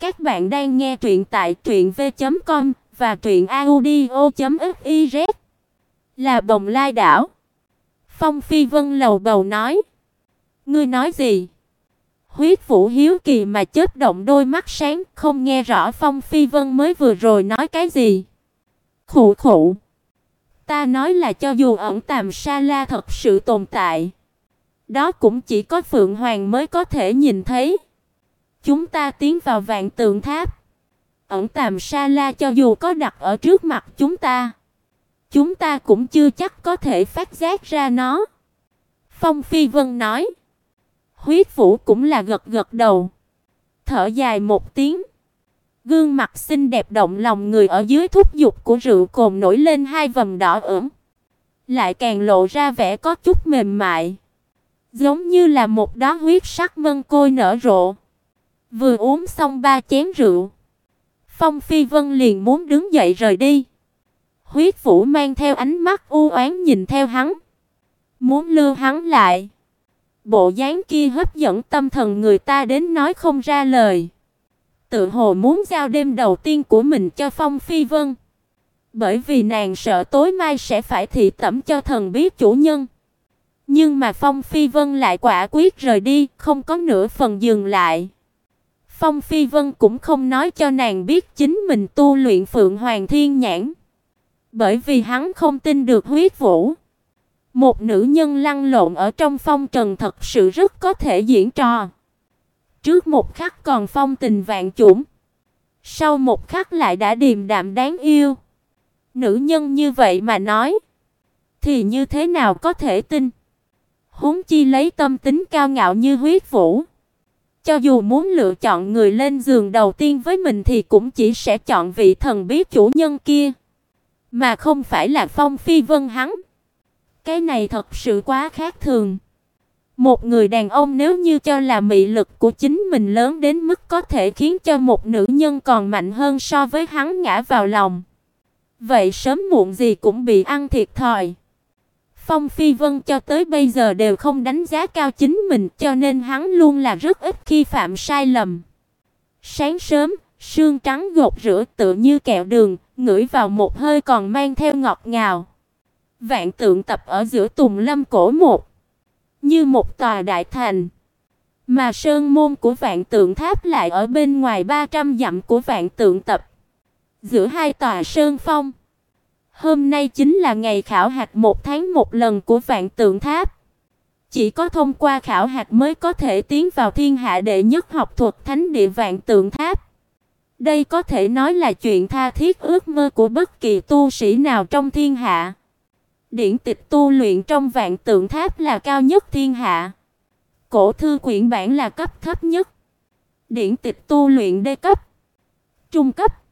Các bạn đang nghe truyện tại truyệnv.com và truyệnaudio.fiz. Là Bồng Lai đảo. Phong Phi Vân lầu bầu nói: "Ngươi nói gì?" Huyết Vũ hiếu kỳ mà chớp động đôi mắt sáng, không nghe rõ Phong Phi Vân mới vừa rồi nói cái gì. Khụ khụ. Ta nói là cho dù ẩn tàm sa la thật sự tồn tại, đó cũng chỉ có Phượng Hoàng mới có thể nhìn thấy. Chúng ta tiến vào vạn tượng tháp. Ẩn tàm sa la cho dù có đặt ở trước mặt chúng ta, chúng ta cũng chưa chắc có thể phát giác ra nó. Phong Phi Vân nói. Huyết Vũ cũng là gật gật đầu. Thở dài một tiếng. Gương mặt xinh đẹp động lòng người ở dưới thúc dục của rượu cồn nổi lên hai vầng đỏ ửng, lại càng lộ ra vẻ có chút mềm mại, giống như là một đóa huyết sắc mân côi nở rộ. Vừa uống xong ba chén rượu, Phong Phi Vân liền muốn đứng dậy rời đi. Huyết Vũ mang theo ánh mắt u oán nhìn theo hắn, muốn lưu hắn lại. Bộ dáng kia hấp dẫn tâm thần người ta đến nói không ra lời. Tự hồ muốn giao đêm đầu tiên của mình cho Phong Phi Vân. Bởi vì nàng sợ tối mai sẽ phải thị tẩm cho thần biết chủ nhân. Nhưng mà Phong Phi Vân lại quả quyết rời đi, không có nửa phần dừng lại. Phong Phi Vân cũng không nói cho nàng biết chính mình tu luyện Phượng Hoàng Thiên Nhãn, bởi vì hắn không tin được huyết vũ. Một nữ nhân lăn lộn ở trong phong trần thật sự rất có thể diễn trò. Trước một khắc còn phong tình vạn chủng, sau một khắc lại đã điềm đạm đáng yêu. Nữ nhân như vậy mà nói, thì như thế nào có thể tin? Huống chi lấy tâm tính cao ngạo như huyết vũ, cho dù muốn lựa chọn người lên giường đầu tiên với mình thì cũng chỉ sẽ chọn vị thần bí chủ nhân kia, mà không phải là Phong Phi Vân hắn. Cái này thật sự quá khác thường. Một người đàn ông nếu như cho là mị lực của chính mình lớn đến mức có thể khiến cho một nữ nhân còn mạnh hơn so với hắn ngã vào lòng, vậy sớm muộn gì cũng bị ăn thiệt thòi. Phong Phi Vân cho tới bây giờ đều không đánh giá cao chính mình, cho nên hắn luôn là rất ít khi phạm sai lầm. Sáng sớm, sương trắng gột rửa tựa như kẹo đường, ngửi vào một hơi còn mang theo ngọt ngào. Vạn tượng tập ở giữa Tùng Lâm cổ một, như một tòa đại thành. Mà sơn môn của Vạn Tượng Tháp lại ở bên ngoài 300 dặm của Vạn Tượng Tập, giữa hai tòa sơn phong. Hôm nay chính là ngày khảo hạch một tháng một lần của Vạn Tượng Tháp. Chỉ có thông qua khảo hạch mới có thể tiến vào thiên hạ đệ nhất học thuật thánh địa Vạn Tượng Tháp. Đây có thể nói là chuyện tha thiết ước mơ của bất kỳ tu sĩ nào trong thiên hạ. Điển tịch tu luyện trong Vạn Tượng Tháp là cao nhất thiên hạ. Cổ thư quyển bản là cấp thấp nhất. Điển tịch tu luyện đê cấp, trung cấp,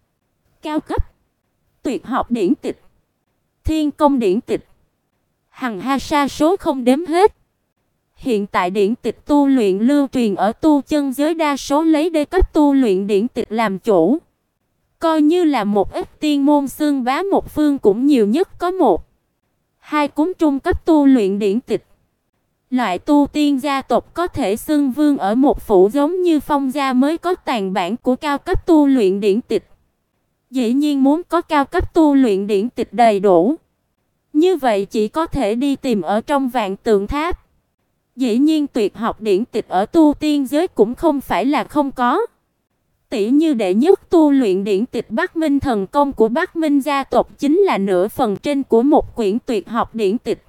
cao cấp, tuyệt học điển tịch, thiên công điển tịch, hằng ha sa số không đếm hết. Hiện tại điển tịch tu luyện lưu truyền ở tu chân giới đa số lấy đê cấp tu luyện điển tịch làm chủ. Coi như là một ít tiên môn xương bá một phương cũng nhiều nhất có một hai cúng trung cấp tu luyện điển tịch. Loại tu tiên gia tộc có thể xưng vương ở một phủ giống như Phong gia mới có tàn bản của cao cấp tu luyện điển tịch. Dĩ nhiên muốn có cao cấp tu luyện điển tịch đầy đủ, như vậy chỉ có thể đi tìm ở trong Vạn Tượng Tháp. Dĩ nhiên tuyệt học điển tịch ở tu tiên giới cũng không phải là không có. Tỷ như đệ nhất tu luyện điển tịch Bắc Minh thần công của Bắc Minh gia tộc chính là nửa phần trên của một quyển tuyệt học điển tịch.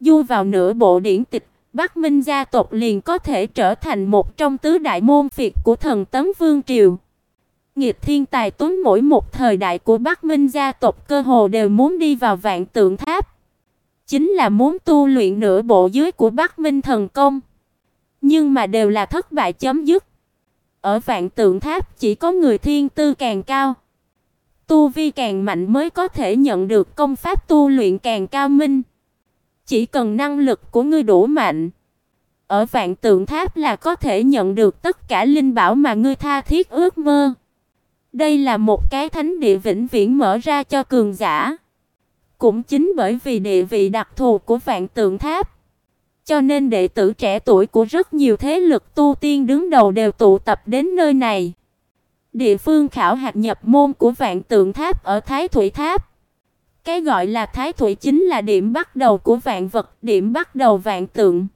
Du vào nửa bộ điển tịch, Bắc Minh gia tộc liền có thể trở thành một trong tứ đại môn phiệt của thần tấm vương triều. Nghịch thiên tài tuấn mỗi một thời đại của Bắc Minh gia tộc cơ hồ đều muốn đi vào vạn tượng tháp. Chính là muốn tu luyện nửa bộ dưới của Bắc Minh thần công. Nhưng mà đều là thất bại chấm dứt. Ở vạn tượng tháp chỉ có người thiên tư càng cao, tu vi càng mạnh mới có thể nhận được công pháp tu luyện càng cao minh. Chỉ cần năng lực của ngươi đủ mạnh, ở vạn tượng tháp là có thể nhận được tất cả linh bảo mà ngươi tha thiết ước mơ. Đây là một cái thánh địa vĩnh viễn mở ra cho cường giả. Cũng chính bởi vì địa vị đặc thù của vạn tượng tháp, cho nên đệ tử trẻ tuổi của rất nhiều thế lực tu tiên đứng đầu đều tụ tập đến nơi này. Địa phương khảo hạt nhập môn của Vạn Tượng Tháp ở Thái Thủy Tháp. Cái gọi là Thái Thủy chính là điểm bắt đầu của vạn vật, điểm bắt đầu vạn tượng.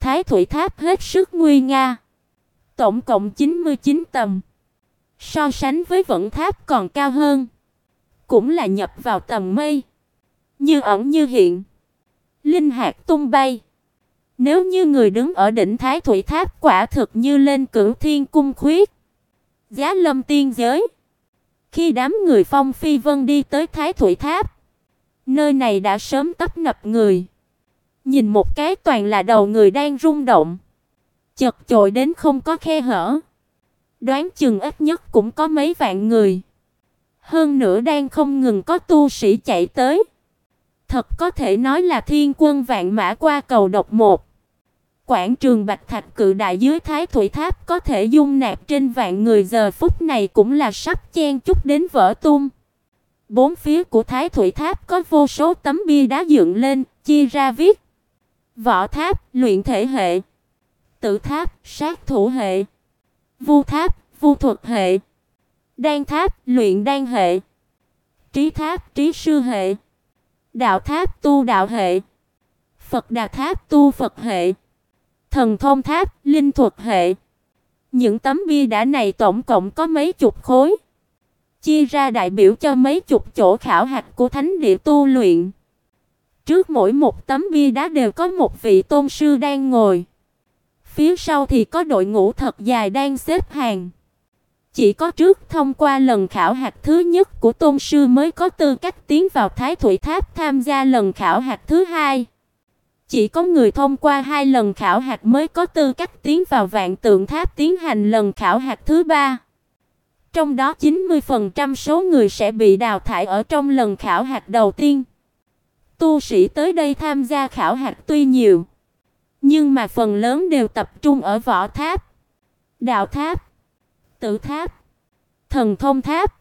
Thái Thủy Tháp hết sức nguy nga. Tổng cộng 99 tầng. So sánh với Vận Tháp còn cao hơn, cũng là nhập vào tầng mây, như ẩn như hiện, linh hạt tung bay. Nếu như người đứng ở đỉnh Thái Thủy Tháp quả thực như lên cửu thiên cung khuyết, giá lâm tiên giới. Khi đám người Phong Phi Vân đi tới Thái Thủy Tháp, nơi này đã sớm tấp nập người. Nhìn một cái toàn là đầu người đang rung động, chật chội đến không có khe hở. Đoán chừng ít nhất cũng có mấy vạn người. Hơn nữa đang không ngừng có tu sĩ chạy tới. Thật có thể nói là thiên quân vạn mã qua cầu độc một. Quảng trường Bạch Thạch cự đại dưới Thái Thủy Tháp có thể dung nạp trên vạn người giờ phút này cũng là sắp chen chúc đến vỡ tung. Bốn phía của Thái Thủy Tháp có vô số tấm bia đá dựng lên, chia ra viết: Võ Tháp, luyện thể hệ; Tử Tháp, sát thủ hệ; Vu Tháp, vu thuật hệ; Đan Tháp, luyện đan hệ; Trí Tháp, trí sư hệ; Đạo Tháp, tu đạo hệ; Phật Đà Tháp, tu Phật hệ; Thần Thông Tháp, linh thuật hệ. Những tấm bia đá này tổng cộng có mấy chục khối, chia ra đại biểu cho mấy chục chỗ khảo hạch của thánh địa tu luyện. Trước mỗi một tấm bia đá đều có một vị tôn sư đang ngồi. Phía sau thì có đội ngũ thật dài đang xếp hàng. Chỉ có trước thông qua lần khảo hạch thứ nhất của tôn sư mới có tư cách tiến vào Thái Thủy Tháp tham gia lần khảo hạch thứ hai. Chỉ có người thông qua hai lần khảo hạch mới có tư cách tiến vào Vạn Tượng Tháp tiến hành lần khảo hạch thứ ba. Trong đó 90% số người sẽ bị đào thải ở trong lần khảo hạch đầu tiên. Tu sĩ tới đây tham gia khảo hạch tuy nhiều, nhưng mà phần lớn đều tập trung ở võ tháp, đạo tháp, tử tháp, thần thông tháp.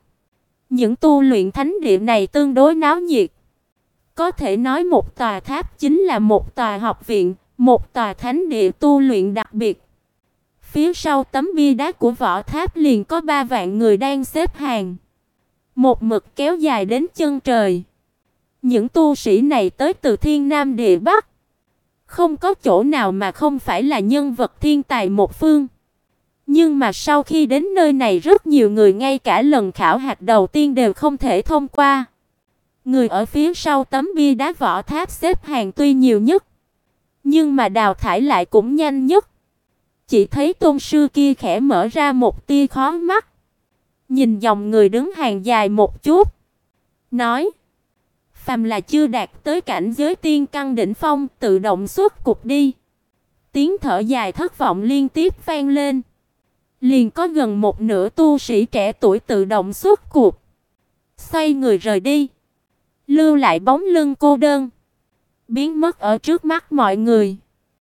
Những tu luyện thánh địa này tương đối náo nhiệt. Có thể nói một tòa tháp chính là một tòa học viện, một tòa thánh địa tu luyện đặc biệt. Phía sau tấm bia đá của võ tháp liền có ba vạn người đang xếp hàng. Một mực kéo dài đến chân trời. Những tu sĩ này tới từ thiên nam địa bắc. Không có chỗ nào mà không phải là nhân vật thiên tài một phương. Nhưng mà sau khi đến nơi này rất nhiều người ngay cả lần khảo hạch đầu tiên đều không thể thông qua. Người ở phía sau tấm bia đá võ tháp xếp hàng tuy nhiều nhất, nhưng mà đào thải lại cũng nhanh nhất. Chỉ thấy tôn sư kia khẽ mở ra một tia khó mắt, nhìn dòng người đứng hàng dài một chút, nói: "Phàm là chưa đạt tới cảnh giới tiên căn đỉnh phong, tự động xuất cục đi." Tiếng thở dài thất vọng liên tiếp vang lên. Liền có gần một nửa tu sĩ trẻ tuổi tự động xuất cục, xoay người rời đi lưu lại bóng lưng cô đơn, biến mất ở trước mắt mọi người.